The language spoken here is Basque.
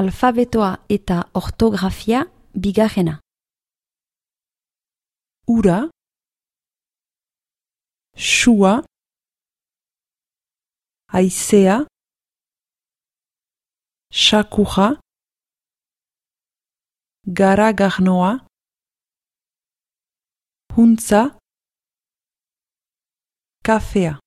alfabetoa eta ortografia bigarrena. ura, sua, aizea, sakuja, garagarnoa, huntza, kafea.